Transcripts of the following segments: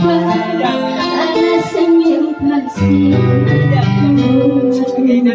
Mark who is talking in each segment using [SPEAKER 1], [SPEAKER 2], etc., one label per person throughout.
[SPEAKER 1] alas ang iyong pagsigaw. Kaya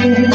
[SPEAKER 2] Thank you.